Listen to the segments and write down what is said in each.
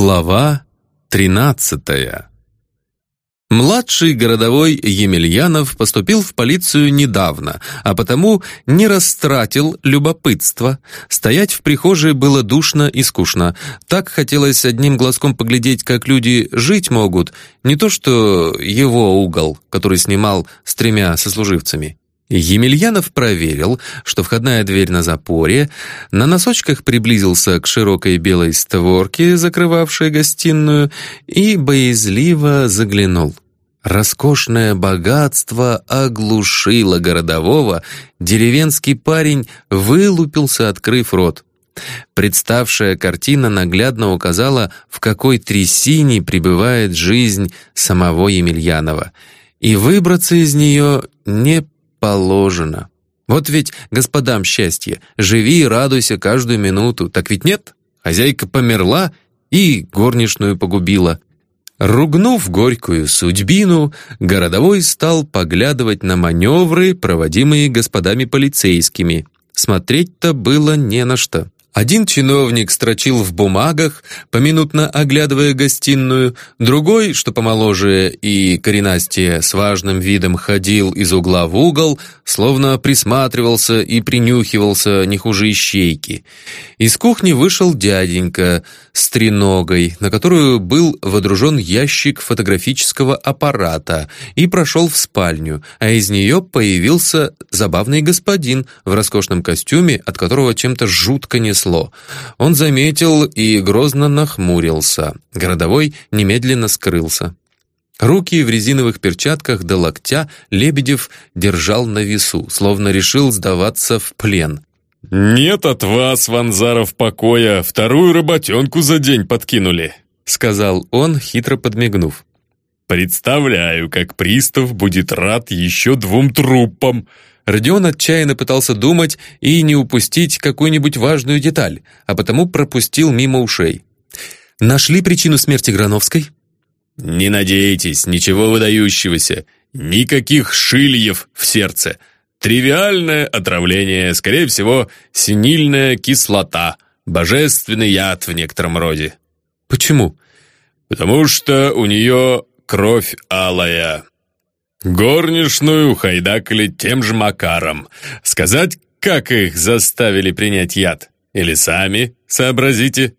Глава тринадцатая Младший городовой Емельянов поступил в полицию недавно, а потому не растратил любопытство. Стоять в прихожей было душно и скучно. Так хотелось одним глазком поглядеть, как люди жить могут, не то что его угол, который снимал с тремя сослуживцами. Емельянов проверил, что входная дверь на запоре, на носочках приблизился к широкой белой створке, закрывавшей гостиную, и боязливо заглянул. Роскошное богатство оглушило городового, деревенский парень вылупился, открыв рот. Представшая картина наглядно указала, в какой трясине пребывает жизнь самого Емельянова, и выбраться из нее не положено. Вот ведь господам счастье, живи и радуйся каждую минуту, так ведь нет? Хозяйка померла и горничную погубила. Ругнув горькую судьбину, городовой стал поглядывать на маневры, проводимые господами полицейскими. Смотреть-то было не на что. Один чиновник строчил в бумагах, поминутно оглядывая гостиную, другой, что помоложе и коренастее, с важным видом ходил из угла в угол, словно присматривался и принюхивался не хуже ищейки. Из кухни вышел дяденька с треногой, на которую был водружен ящик фотографического аппарата, и прошел в спальню, а из нее появился забавный господин в роскошном костюме, от которого чем-то жутко несло несло. Он заметил и грозно нахмурился. Городовой немедленно скрылся. Руки в резиновых перчатках до локтя Лебедев держал на весу, словно решил сдаваться в плен. «Нет от вас, Ванзаров, покоя, вторую работенку за день подкинули», сказал он, хитро подмигнув. «Представляю, как пристав будет рад еще двум трупам. Родион отчаянно пытался думать и не упустить какую-нибудь важную деталь, а потому пропустил мимо ушей. «Нашли причину смерти Грановской?» «Не надейтесь, ничего выдающегося. Никаких шильев в сердце. Тривиальное отравление, скорее всего, синильная кислота, божественный яд в некотором роде». «Почему?» «Потому что у нее кровь алая. Горничную хайдакали тем же макаром. Сказать, как их заставили принять яд? Или сами сообразите?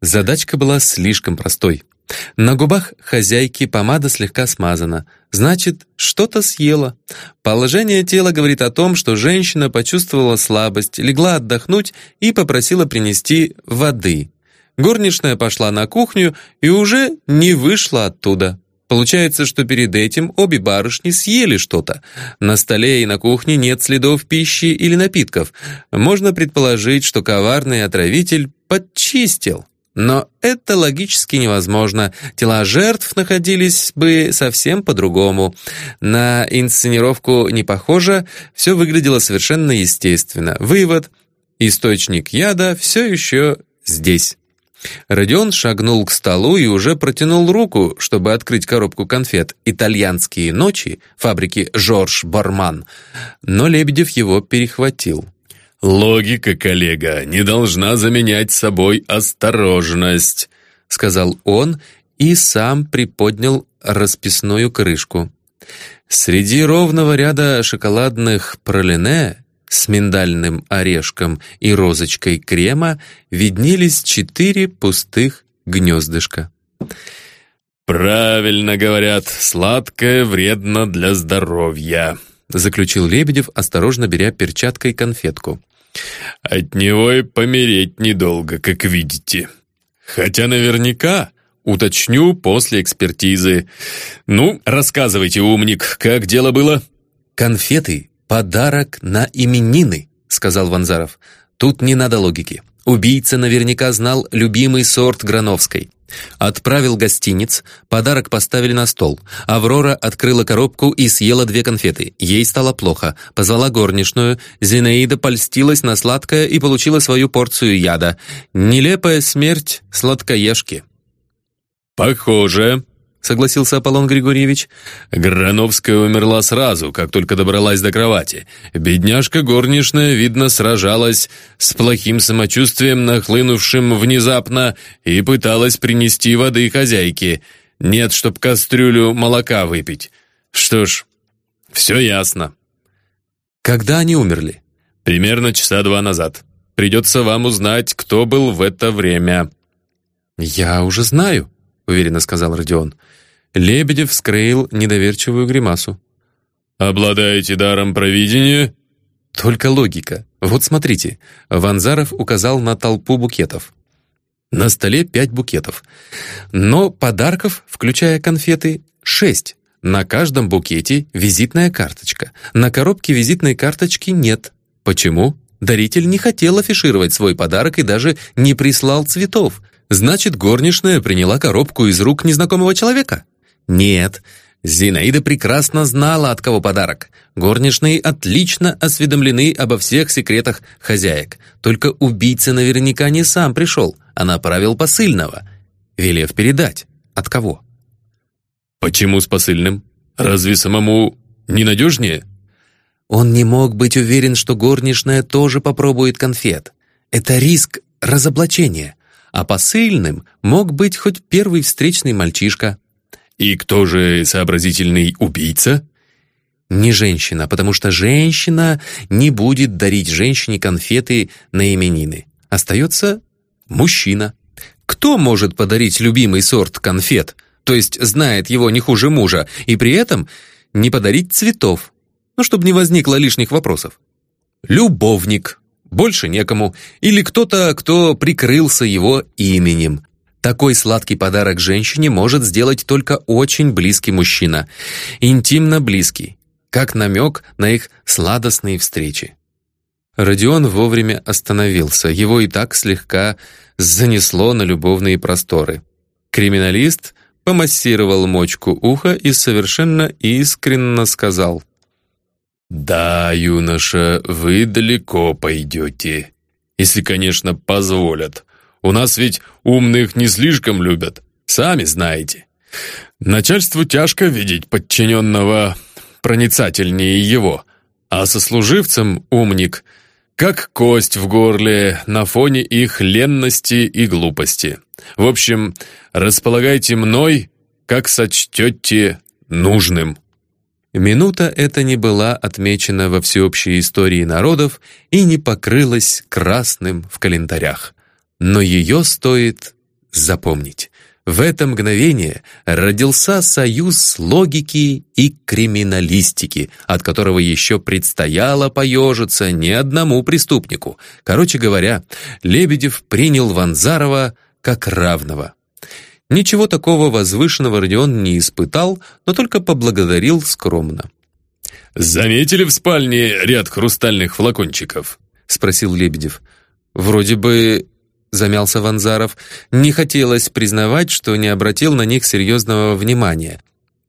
Задачка была слишком простой. На губах хозяйки помада слегка смазана. Значит, что-то съела. Положение тела говорит о том, что женщина почувствовала слабость, легла отдохнуть и попросила принести воды. Горничная пошла на кухню и уже не вышла оттуда. Получается, что перед этим обе барышни съели что-то. На столе и на кухне нет следов пищи или напитков. Можно предположить, что коварный отравитель подчистил. Но это логически невозможно. Тела жертв находились бы совсем по-другому. На инсценировку не похоже, все выглядело совершенно естественно. Вывод – источник яда все еще здесь. Родион шагнул к столу и уже протянул руку, чтобы открыть коробку конфет «Итальянские ночи» фабрики «Жорж Борман», но Лебедев его перехватил. «Логика, коллега, не должна заменять собой осторожность», сказал он и сам приподнял расписную крышку. Среди ровного ряда шоколадных пролине с миндальным орешком и розочкой крема виднелись четыре пустых гнездышка. «Правильно говорят, сладкое вредно для здоровья», заключил Лебедев, осторожно беря перчаткой конфетку. «От него и помереть недолго, как видите. Хотя наверняка уточню после экспертизы. Ну, рассказывайте, умник, как дело было?» «Конфеты «Подарок на именины», — сказал Ванзаров. «Тут не надо логики. Убийца наверняка знал любимый сорт Грановской. Отправил гостиниц, подарок поставили на стол. Аврора открыла коробку и съела две конфеты. Ей стало плохо. Позвала горничную. Зинаида польстилась на сладкое и получила свою порцию яда. Нелепая смерть сладкоежки. «Похоже», — согласился Аполлон Григорьевич. Грановская умерла сразу, как только добралась до кровати. Бедняжка горничная, видно, сражалась с плохим самочувствием, нахлынувшим внезапно, и пыталась принести воды хозяйке. Нет, чтоб кастрюлю молока выпить. Что ж, все ясно. Когда они умерли? Примерно часа два назад. Придется вам узнать, кто был в это время. Я уже знаю, уверенно сказал Родион. Лебедев скроил недоверчивую гримасу. «Обладаете даром провидения?» «Только логика. Вот смотрите». Ванзаров указал на толпу букетов. На столе пять букетов. Но подарков, включая конфеты, шесть. На каждом букете визитная карточка. На коробке визитной карточки нет. Почему? Даритель не хотел афишировать свой подарок и даже не прислал цветов. Значит, горничная приняла коробку из рук незнакомого человека? Нет, Зинаида прекрасно знала, от кого подарок. Горничные отлично осведомлены обо всех секретах хозяек. Только убийца наверняка не сам пришел, а направил посыльного, велев передать. От кого? Почему с посыльным? Разве самому ненадежнее? Он не мог быть уверен, что горничная тоже попробует конфет. Это риск разоблачения. А посыльным мог быть хоть первый встречный мальчишка, и кто же сообразительный убийца? Не женщина, потому что женщина не будет дарить женщине конфеты на именины. Остается мужчина. Кто может подарить любимый сорт конфет, то есть знает его не хуже мужа, и при этом не подарить цветов, ну, чтобы не возникло лишних вопросов? Любовник, больше некому, или кто-то, кто прикрылся его именем. Такой сладкий подарок женщине может сделать только очень близкий мужчина. Интимно близкий, как намек на их сладостные встречи. Родион вовремя остановился, его и так слегка занесло на любовные просторы. Криминалист помассировал мочку уха и совершенно искренно сказал «Да, юноша, вы далеко пойдете, если, конечно, позволят. У нас ведь умных не слишком любят, сами знаете. Начальству тяжко видеть подчиненного проницательнее его, а сослуживцам умник, как кость в горле на фоне их ленности и глупости. В общем, располагайте мной, как сочтете нужным». Минута эта не была отмечена во всеобщей истории народов и не покрылась красным в календарях но ее стоит запомнить. В это мгновение родился союз логики и криминалистики, от которого еще предстояло поежиться не одному преступнику. Короче говоря, Лебедев принял Ванзарова как равного. Ничего такого возвышенного Родион не испытал, но только поблагодарил скромно. «Заметили в спальне ряд хрустальных флакончиков?» — спросил Лебедев. «Вроде бы замялся Ванзаров. Не хотелось признавать, что не обратил на них серьезного внимания.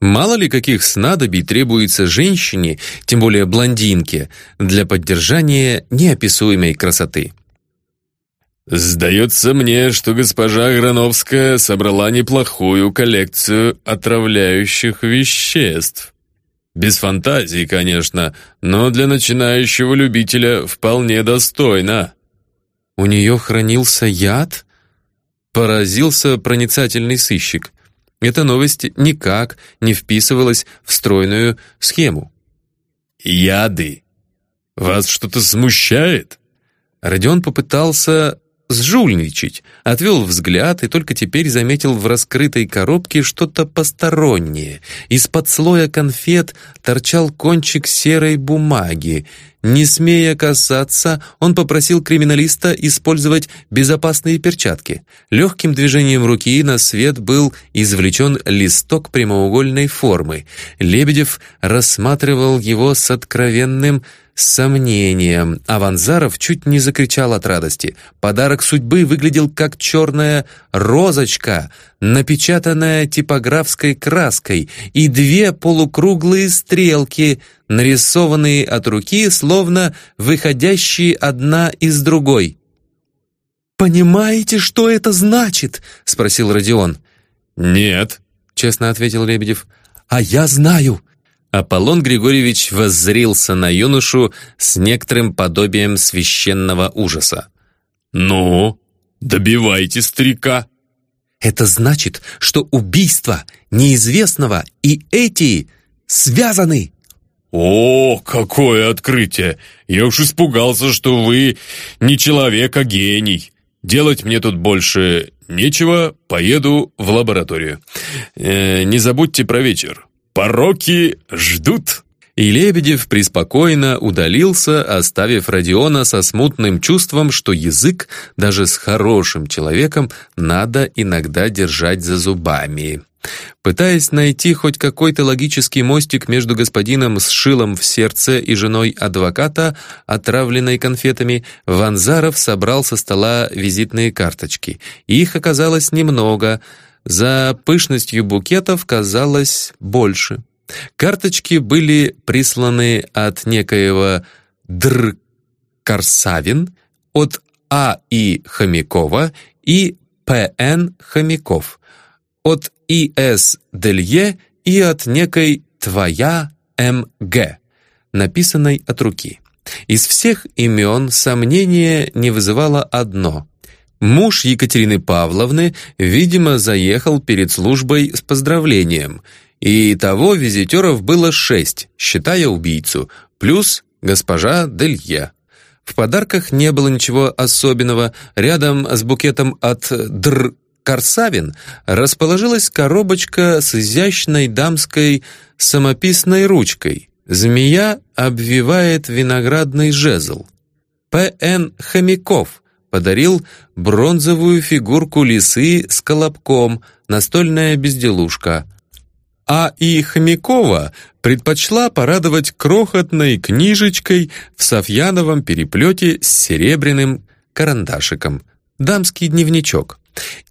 Мало ли каких снадобий требуется женщине, тем более блондинке, для поддержания неописуемой красоты. «Сдается мне, что госпожа Грановская собрала неплохую коллекцию отравляющих веществ. Без фантазии, конечно, но для начинающего любителя вполне достойно». У нее хранился яд? Поразился проницательный сыщик. Эта новость никак не вписывалась в стройную схему. «Яды? Вас что-то смущает?» Родион попытался сжульничать, отвел взгляд и только теперь заметил в раскрытой коробке что-то постороннее. Из-под слоя конфет торчал кончик серой бумаги. Не смея касаться, он попросил криминалиста использовать безопасные перчатки. Легким движением руки на свет был извлечен листок прямоугольной формы. Лебедев рассматривал его с откровенным с сомнением. Аванзаров чуть не закричал от радости. Подарок судьбы выглядел как черная розочка, напечатанная типографской краской, и две полукруглые стрелки, нарисованные от руки, словно выходящие одна из другой. «Понимаете, что это значит?» — спросил Родион. «Нет», честно ответил Лебедев. «А я знаю!» Аполлон Григорьевич воззрился на юношу с некоторым подобием священного ужаса. «Ну, добивайте старика!» «Это значит, что убийство неизвестного и эти связаны!» «О, какое открытие! Я уж испугался, что вы не человек, а гений. Делать мне тут больше нечего, поеду в лабораторию. Э, не забудьте про вечер. Пороки ждут». И Лебедев преспокойно удалился, оставив Родиона со смутным чувством, что язык даже с хорошим человеком надо иногда держать за зубами. Пытаясь найти хоть какой-то логический мостик между господином с шилом в сердце и женой адвоката, отравленной конфетами, Ванзаров собрал со стола визитные карточки. Их оказалось немного, за пышностью букетов казалось больше. Карточки были присланы от некоего Др. Корсавин, от А. И. Хомякова и П. Н. Хомяков, от И.С. Делье и от некой «Твоя М.Г», написанной от руки. Из всех имен сомнения не вызывало одно. Муж Екатерины Павловны, видимо, заехал перед службой с поздравлением, и того визитеров было шесть, считая убийцу, плюс госпожа Делье. В подарках не было ничего особенного. Рядом с букетом от Др. Корсавин расположилась коробочка с изящной дамской самописной ручкой. Змея обвивает виноградный жезл. П.Н. Хомяков подарил бронзовую фигурку лисы с колобком, настольная безделушка. А и Хомякова предпочла порадовать крохотной книжечкой в софьяновом переплете с серебряным карандашиком. Дамский дневничок.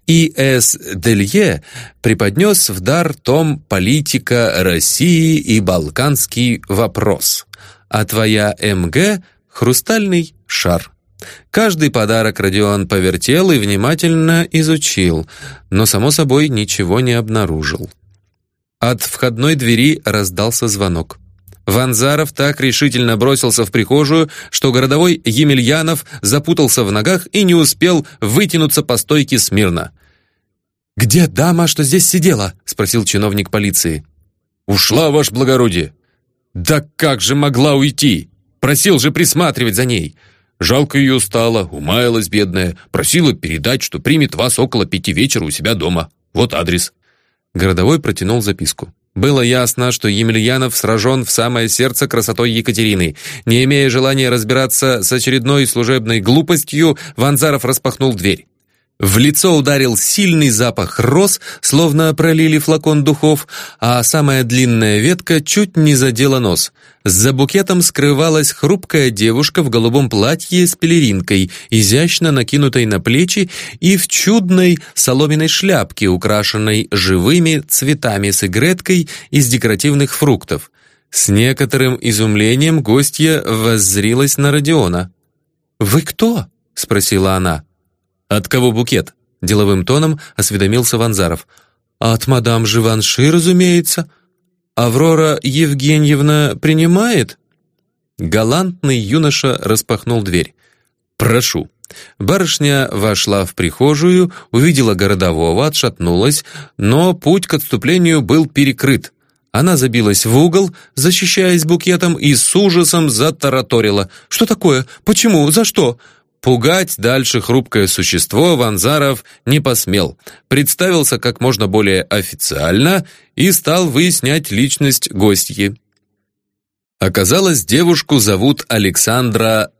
И. С. Делье преподнес в дар том «Политика России и Балканский вопрос», а твоя МГ — «Хрустальный шар». Каждый подарок Родион повертел и внимательно изучил, но, само собой, ничего не обнаружил. От входной двери раздался звонок. Ванзаров так решительно бросился в прихожую, что городовой Емельянов запутался в ногах и не успел вытянуться по стойке смирно. «Где дама, что здесь сидела?» — спросил чиновник полиции. «Ушла, ваше благородие». «Да как же могла уйти? Просил же присматривать за ней». Жалко ее стало, умаялась бедная, просила передать, что примет вас около пяти вечера у себя дома. Вот адрес». Городовой протянул записку. Было ясно, что Емельянов сражен в самое сердце красотой Екатерины. Не имея желания разбираться с очередной служебной глупостью, Ванзаров распахнул дверь. В лицо ударил сильный запах роз, словно пролили флакон духов, а самая длинная ветка чуть не задела нос. За букетом скрывалась хрупкая девушка в голубом платье с пелеринкой, изящно накинутой на плечи и в чудной соломенной шляпке, украшенной живыми цветами с игреткой из декоративных фруктов. С некоторым изумлением гостья воззрилась на Родиона. «Вы кто?» — спросила она. «От кого букет?» — деловым тоном осведомился Ванзаров. «От мадам Живанши, разумеется. Аврора Евгеньевна принимает?» Галантный юноша распахнул дверь. «Прошу». Барышня вошла в прихожую, увидела городового, отшатнулась, но путь к отступлению был перекрыт. Она забилась в угол, защищаясь букетом, и с ужасом затараторила. «Что такое? Почему? За что? Пугать дальше хрупкое существо Ванзаров не посмел, представился как можно более официально и стал выяснять личность гостьи. Оказалось, девушку зовут Александра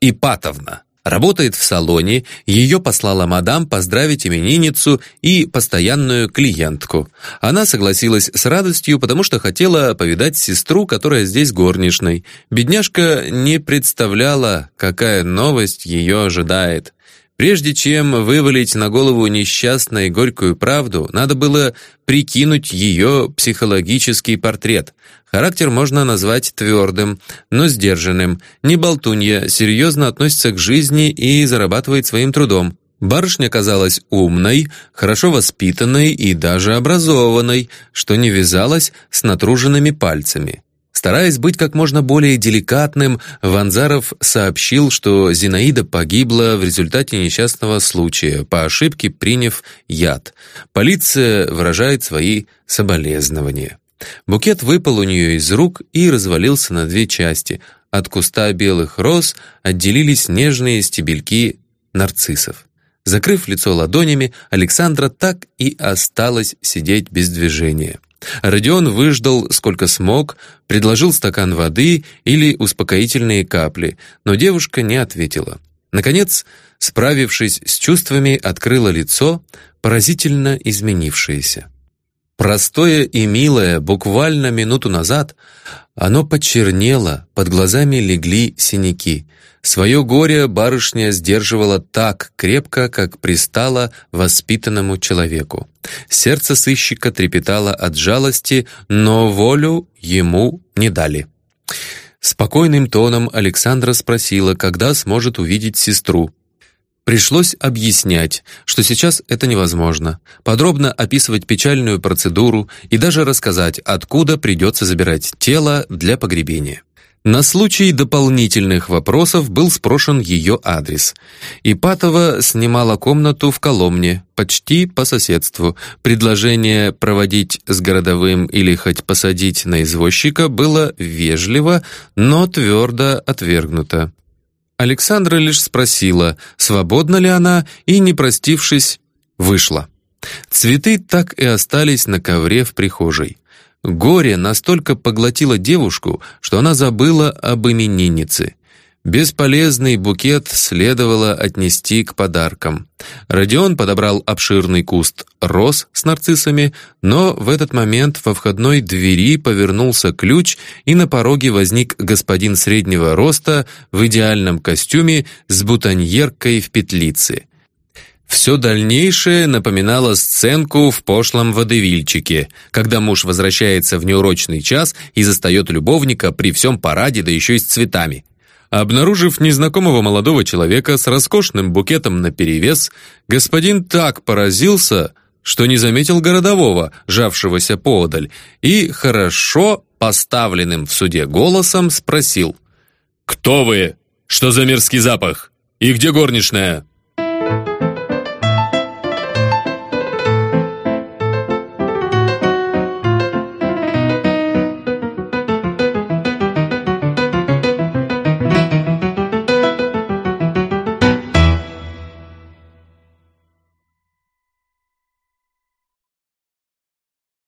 Ипатовна. Работает в салоне, ее послала мадам поздравить именинницу и постоянную клиентку. Она согласилась с радостью, потому что хотела повидать сестру, которая здесь горничной. Бедняжка не представляла, какая новость ее ожидает. Прежде чем вывалить на голову несчастной горькую правду, надо было прикинуть ее психологический портрет. Характер можно назвать твердым, но сдержанным. Не болтунья, серьезно относится к жизни и зарабатывает своим трудом. Барышня казалась умной, хорошо воспитанной и даже образованной, что не вязалось с натруженными пальцами. Стараясь быть как можно более деликатным, Ванзаров сообщил, что Зинаида погибла в результате несчастного случая, по ошибке приняв яд. Полиция выражает свои соболезнования. Букет выпал у нее из рук и развалился на две части. От куста белых роз отделились нежные стебельки нарциссов. Закрыв лицо ладонями, Александра так и осталась сидеть без движения. Родион выждал сколько смог, предложил стакан воды или успокоительные капли, но девушка не ответила. Наконец, справившись с чувствами, открыла лицо, поразительно изменившееся. Простое и милое, буквально минуту назад, оно почернело, под глазами легли синяки. Свое горе барышня сдерживала так крепко, как пристало воспитанному человеку. Сердце сыщика трепетало от жалости, но волю ему не дали. Спокойным тоном Александра спросила, когда сможет увидеть сестру. Пришлось объяснять, что сейчас это невозможно, подробно описывать печальную процедуру и даже рассказать, откуда придется забирать тело для погребения. На случай дополнительных вопросов был спрошен ее адрес. Ипатова снимала комнату в Коломне, почти по соседству. Предложение проводить с городовым или хоть посадить на извозчика было вежливо, но твердо отвергнуто. Александра лишь спросила, свободна ли она, и, не простившись, вышла. Цветы так и остались на ковре в прихожей. Горе настолько поглотило девушку, что она забыла об имениннице. Бесполезный букет следовало отнести к подаркам. Родион подобрал обширный куст роз с нарциссами, но в этот момент во входной двери повернулся ключ, и на пороге возник господин среднего роста в идеальном костюме с бутоньеркой в петлице. Все дальнейшее напоминало сценку в пошлом водевильчике, когда муж возвращается в неурочный час и застает любовника при всем параде, да еще и с цветами. Обнаружив незнакомого молодого человека с роскошным букетом наперевес, господин так поразился, что не заметил городового, жавшегося поодаль, и хорошо поставленным в суде голосом спросил. «Кто вы? Что за мерзкий запах? И где горничная?»